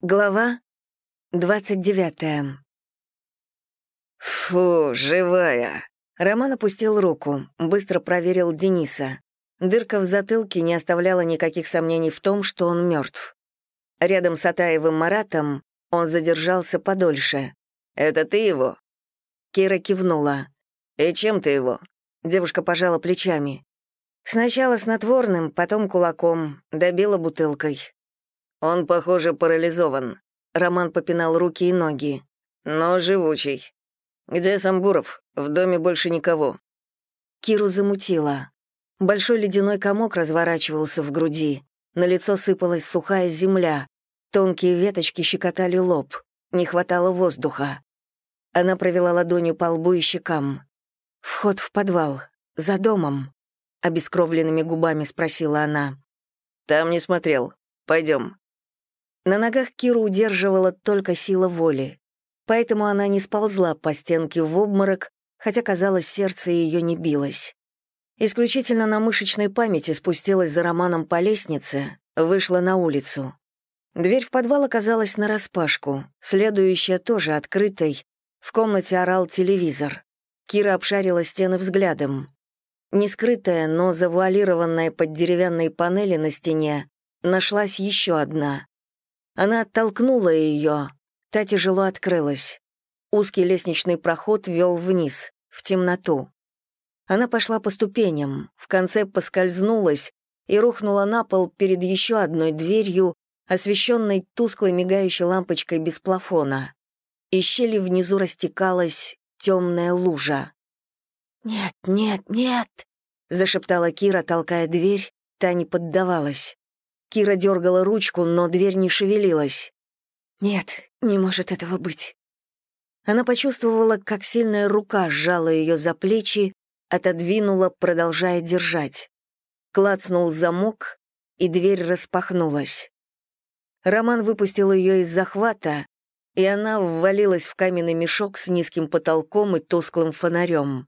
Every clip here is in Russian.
Глава 29. «Фу, живая!» Роман опустил руку, быстро проверил Дениса. Дырка в затылке не оставляла никаких сомнений в том, что он мертв. Рядом с Атаевым Маратом он задержался подольше. «Это ты его?» Кира кивнула. «И чем ты его?» Девушка пожала плечами. Сначала снотворным, потом кулаком, добила бутылкой. Он, похоже, парализован. Роман попинал руки и ноги. Но живучий. Где Самбуров? В доме больше никого. Киру замутило. Большой ледяной комок разворачивался в груди. На лицо сыпалась сухая земля. Тонкие веточки щекотали лоб. Не хватало воздуха. Она провела ладонью по лбу и щекам. «Вход в подвал. За домом», — обескровленными губами спросила она. «Там не смотрел. Пойдем». На ногах Киру удерживала только сила воли, поэтому она не сползла по стенке в обморок, хотя, казалось, сердце ее не билось. Исключительно на мышечной памяти спустилась за Романом по лестнице, вышла на улицу. Дверь в подвал оказалась нараспашку, следующая тоже открытой. В комнате орал телевизор. Кира обшарила стены взглядом. Не скрытая, но завуалированная под деревянной панели на стене, нашлась еще одна. Она оттолкнула ее. Та тяжело открылась. Узкий лестничный проход вел вниз, в темноту. Она пошла по ступеням, в конце поскользнулась и рухнула на пол перед еще одной дверью, освещенной тусклой мигающей лампочкой без плафона. Из щели внизу растекалась темная лужа. «Нет, нет, нет!» — зашептала Кира, толкая дверь, та не поддавалась. Кира дергала ручку, но дверь не шевелилась. «Нет, не может этого быть». Она почувствовала, как сильная рука сжала ее за плечи, отодвинула, продолжая держать. Клацнул замок, и дверь распахнулась. Роман выпустил ее из захвата, и она ввалилась в каменный мешок с низким потолком и тусклым фонарем.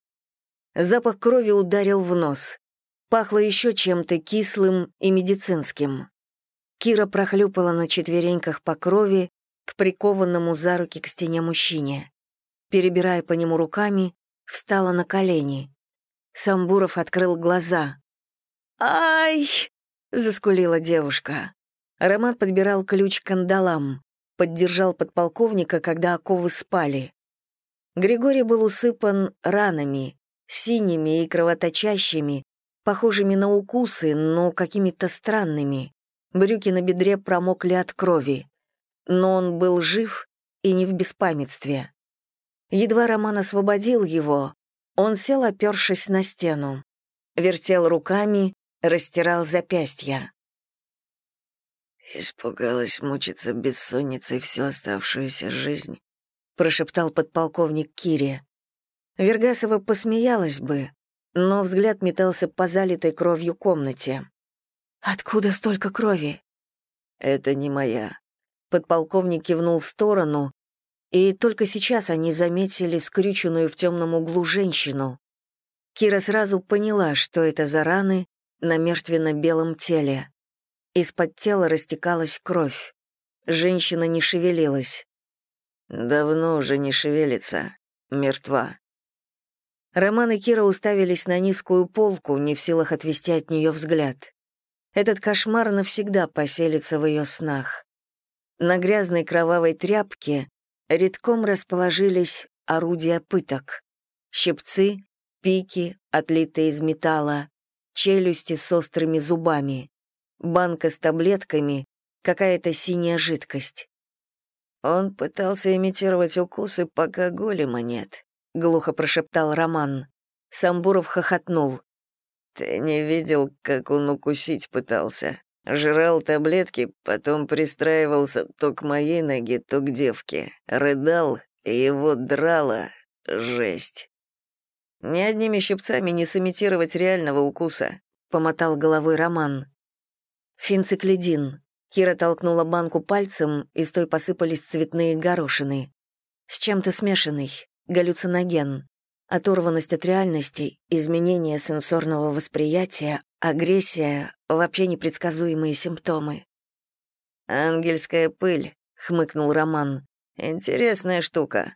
Запах крови ударил в нос. Пахло еще чем-то кислым и медицинским. Кира прохлюпала на четвереньках по крови к прикованному за руки к стене мужчине. Перебирая по нему руками, встала на колени. Самбуров открыл глаза. «Ай!» — заскулила девушка. Роман подбирал ключ к кандалам, поддержал подполковника, когда оковы спали. Григорий был усыпан ранами, синими и кровоточащими, похожими на укусы, но какими-то странными. Брюки на бедре промокли от крови. Но он был жив и не в беспамятстве. Едва Роман освободил его, он сел, опершись на стену. Вертел руками, растирал запястья. «Испугалась мучиться бессонницей всю оставшуюся жизнь», прошептал подполковник Кире. Вергасова посмеялась бы, но взгляд метался по залитой кровью комнате. «Откуда столько крови?» «Это не моя». Подполковник кивнул в сторону, и только сейчас они заметили скрюченную в темном углу женщину. Кира сразу поняла, что это за раны на мертвенно-белом теле. Из-под тела растекалась кровь. Женщина не шевелилась. «Давно уже не шевелится. Мертва». Роман и Кира уставились на низкую полку, не в силах отвести от нее взгляд. Этот кошмар навсегда поселится в ее снах. На грязной кровавой тряпке редком расположились орудия пыток. Щипцы, пики, отлитые из металла, челюсти с острыми зубами, банка с таблетками, какая-то синяя жидкость. Он пытался имитировать укусы, пока голема нет. — глухо прошептал Роман. Самбуров хохотнул. «Ты не видел, как он укусить пытался? Жрал таблетки, потом пристраивался то к моей ноге, то к девке. Рыдал, и его драло. Жесть. Ни одними щипцами не сымитировать реального укуса», — помотал головой Роман. «Финциклидин». Кира толкнула банку пальцем, из той посыпались цветные горошины. «С чем-то смешанный галлюциноген, оторванность от реальности, изменение сенсорного восприятия, агрессия, вообще непредсказуемые симптомы. «Ангельская пыль», — хмыкнул Роман. «Интересная штука».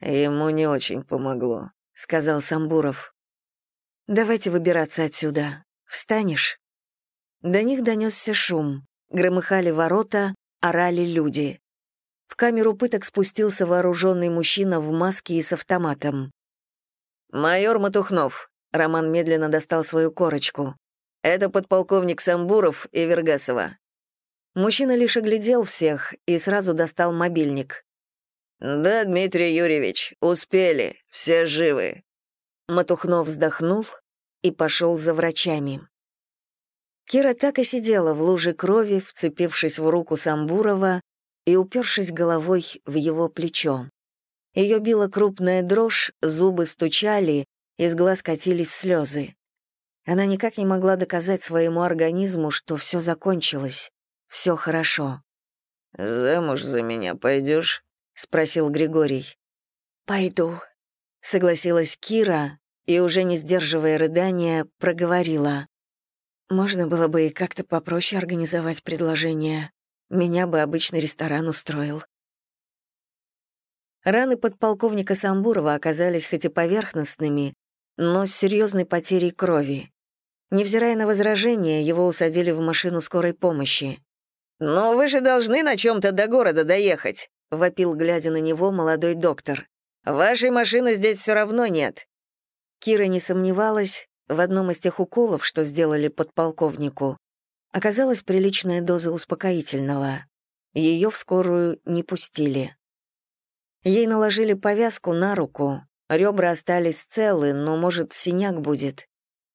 «Ему не очень помогло», — сказал Самбуров. «Давайте выбираться отсюда. Встанешь?» До них донесся шум. Громыхали ворота, орали люди. В камеру пыток спустился вооруженный мужчина в маске и с автоматом. «Майор Матухнов», — Роман медленно достал свою корочку. «Это подполковник Самбуров и Вергасова». Мужчина лишь оглядел всех и сразу достал мобильник. «Да, Дмитрий Юрьевич, успели, все живы». Матухнов вздохнул и пошел за врачами. Кира так и сидела в луже крови, вцепившись в руку Самбурова и упершись головой в его плечо. Ее била крупная дрожь, зубы стучали, из глаз катились слезы. Она никак не могла доказать своему организму, что все закончилось, все хорошо. «Замуж за меня пойдешь?» — спросил Григорий. «Пойду», — согласилась Кира и, уже не сдерживая рыдания, проговорила. Можно было бы и как-то попроще организовать предложение. Меня бы обычный ресторан устроил. Раны подполковника Самбурова оказались хоть и поверхностными, но с серьезной потерей крови. Невзирая на возражения, его усадили в машину скорой помощи. «Но вы же должны на чем-то до города доехать», — вопил, глядя на него, молодой доктор. «Вашей машины здесь все равно нет». Кира не сомневалась, в одном из тех уколов, что сделали подполковнику, оказалась приличная доза успокоительного. Ее в скорую не пустили. Ей наложили повязку на руку, ребра остались целы, но, может, синяк будет.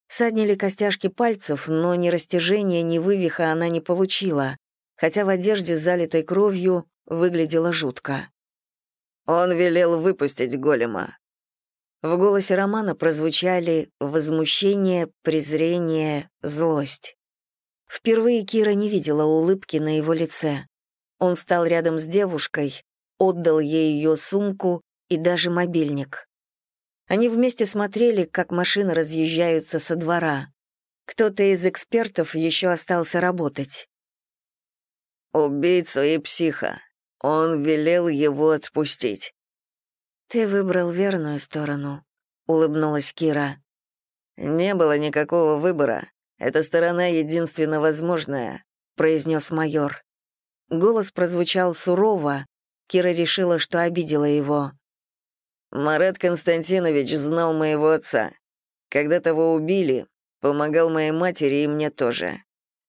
Саднили костяшки пальцев, но ни растяжения, ни вывиха она не получила, хотя в одежде, залитой кровью, выглядела жутко. «Он велел выпустить голема», в голосе Романа прозвучали возмущение, презрение, злость. Впервые Кира не видела улыбки на его лице. Он встал рядом с девушкой, отдал ей ее сумку и даже мобильник. Они вместе смотрели, как машины разъезжаются со двора. Кто-то из экспертов еще остался работать. «Убийцу и психа. Он велел его отпустить. «Ты выбрал верную сторону», — улыбнулась Кира. «Не было никакого выбора. Эта сторона единственно возможная», — произнес майор. Голос прозвучал сурово. Кира решила, что обидела его. «Марат Константинович знал моего отца. Когда того убили, помогал моей матери и мне тоже.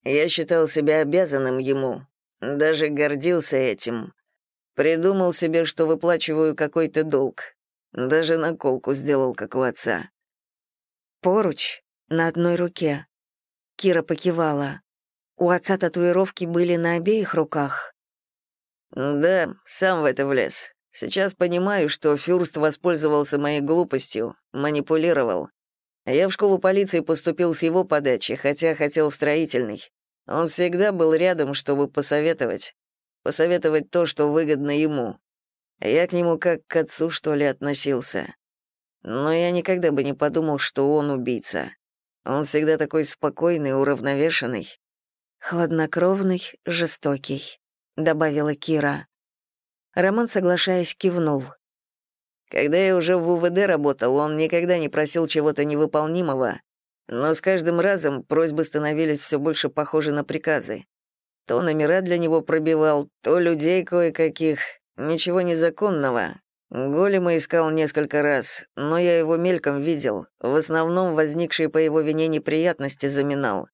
Я считал себя обязанным ему, даже гордился этим. Придумал себе, что выплачиваю какой-то долг. Даже наколку сделал, как у отца. Поруч на одной руке. Кира покивала. У отца татуировки были на обеих руках. Да, сам в это влез. Сейчас понимаю, что Фюрст воспользовался моей глупостью, манипулировал. Я в школу полиции поступил с его подачи, хотя хотел в строительный. Он всегда был рядом, чтобы посоветовать посоветовать то, что выгодно ему. Я к нему как к отцу, что ли, относился. Но я никогда бы не подумал, что он убийца. Он всегда такой спокойный, уравновешенный. «Хладнокровный, жестокий», — добавила Кира. Роман, соглашаясь, кивнул. Когда я уже в УВД работал, он никогда не просил чего-то невыполнимого, но с каждым разом просьбы становились все больше похожи на приказы. То номера для него пробивал, то людей кое-каких. Ничего незаконного. Голема искал несколько раз, но я его мельком видел. В основном возникшие по его вине неприятности заминал.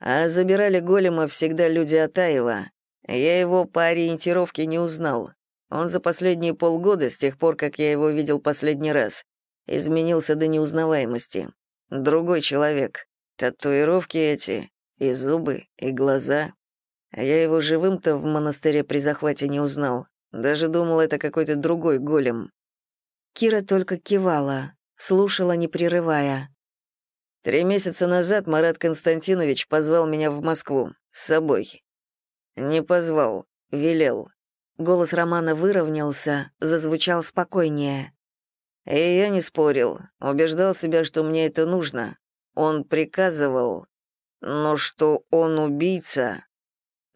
А забирали голема всегда люди Атаева. Я его по ориентировке не узнал. Он за последние полгода, с тех пор, как я его видел последний раз, изменился до неузнаваемости. Другой человек. Татуировки эти, и зубы, и глаза. Я его живым-то в монастыре при захвате не узнал. Даже думал, это какой-то другой голем. Кира только кивала, слушала, не прерывая. Три месяца назад Марат Константинович позвал меня в Москву, с собой. Не позвал, велел. Голос Романа выровнялся, зазвучал спокойнее. И я не спорил, убеждал себя, что мне это нужно. Он приказывал, но что он убийца,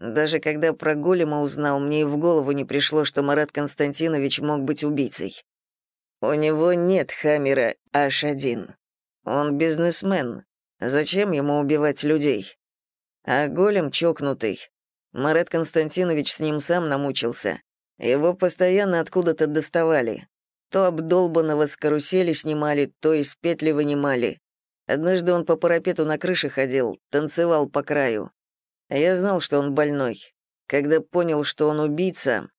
Даже когда про голема узнал, мне и в голову не пришло, что Марат Константинович мог быть убийцей. У него нет Хаммера H1. Он бизнесмен. Зачем ему убивать людей? А голем чокнутый. Марат Константинович с ним сам намучился. Его постоянно откуда-то доставали. То обдолбанного с карусели снимали, то из петли вынимали. Однажды он по парапету на крыше ходил, танцевал по краю. Я знал, что он больной. Когда понял, что он убийца,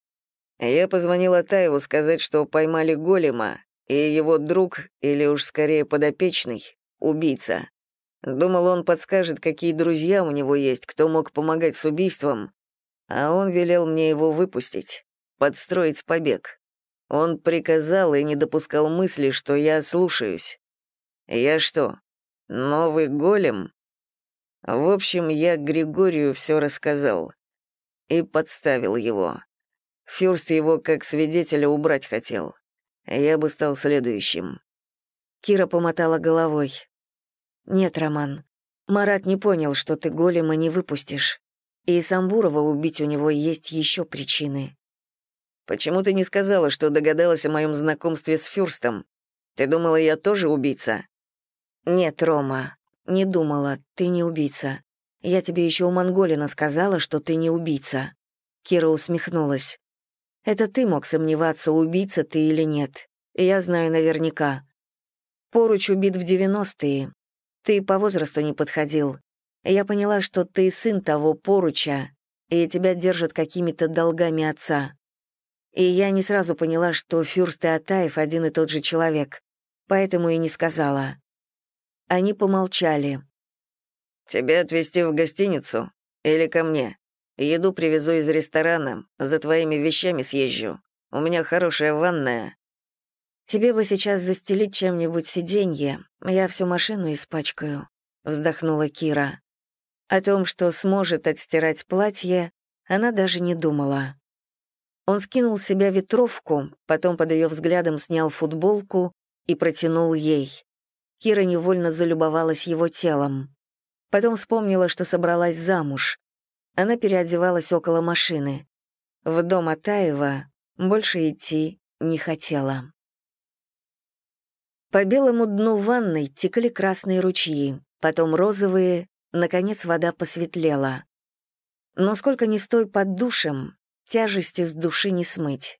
я позвонил Атаеву сказать, что поймали голема, и его друг, или уж скорее подопечный, убийца. Думал, он подскажет, какие друзья у него есть, кто мог помогать с убийством, а он велел мне его выпустить, подстроить побег. Он приказал и не допускал мысли, что я слушаюсь. Я что, новый голем? В общем, я Григорию все рассказал и подставил его. Фюрст его как свидетеля убрать хотел. Я бы стал следующим. Кира помотала головой. «Нет, Роман, Марат не понял, что ты голема не выпустишь. И Самбурова убить у него есть еще причины». «Почему ты не сказала, что догадалась о моем знакомстве с Фюрстом? Ты думала, я тоже убийца?» «Нет, Рома, не думала, ты не убийца. Я тебе еще у Монголина сказала, что ты не убийца». Кира усмехнулась. «Это ты мог сомневаться, убийца ты или нет. Я знаю наверняка. Поруч убит в девяностые. Ты по возрасту не подходил. Я поняла, что ты сын того поруча, и тебя держат какими-то долгами отца. И я не сразу поняла, что Фюрст и Атаев один и тот же человек, поэтому и не сказала. Они помолчали. «Тебя отвезти в гостиницу? Или ко мне? Еду привезу из ресторана, за твоими вещами съезжу. У меня хорошая ванная. «Тебе бы сейчас застелить чем-нибудь сиденье, я всю машину испачкаю», — вздохнула Кира. О том, что сможет отстирать платье, она даже не думала. Он скинул с себя ветровку, потом под ее взглядом снял футболку и протянул ей. Кира невольно залюбовалась его телом. Потом вспомнила, что собралась замуж. Она переодевалась около машины. В дом Атаева больше идти не хотела. По белому дну ванной текли красные ручьи, потом розовые, наконец вода посветлела. Но сколько ни стой под душем, тяжести с души не смыть.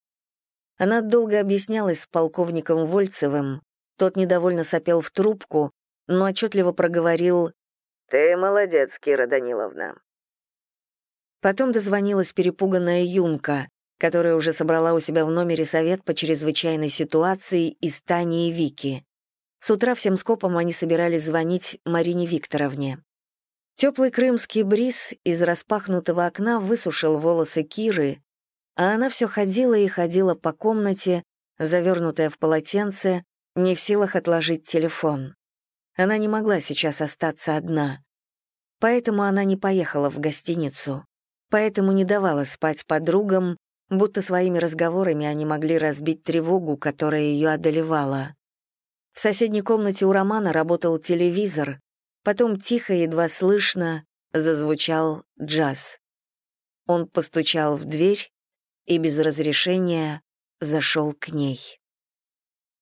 Она долго объяснялась с полковником Вольцевым, тот недовольно сопел в трубку, но отчетливо проговорил «Ты молодец, Кира Даниловна». Потом дозвонилась перепуганная Юнка, которая уже собрала у себя в номере совет по чрезвычайной ситуации из Тани и Вики. С утра всем скопом они собирались звонить Марине Викторовне. Теплый крымский бриз из распахнутого окна высушил волосы Киры, а она все ходила и ходила по комнате, завернутая в полотенце, не в силах отложить телефон. Она не могла сейчас остаться одна. Поэтому она не поехала в гостиницу, поэтому не давала спать подругам, будто своими разговорами они могли разбить тревогу, которая ее одолевала. В соседней комнате у Романа работал телевизор, потом тихо, едва слышно, зазвучал джаз. Он постучал в дверь и без разрешения зашел к ней.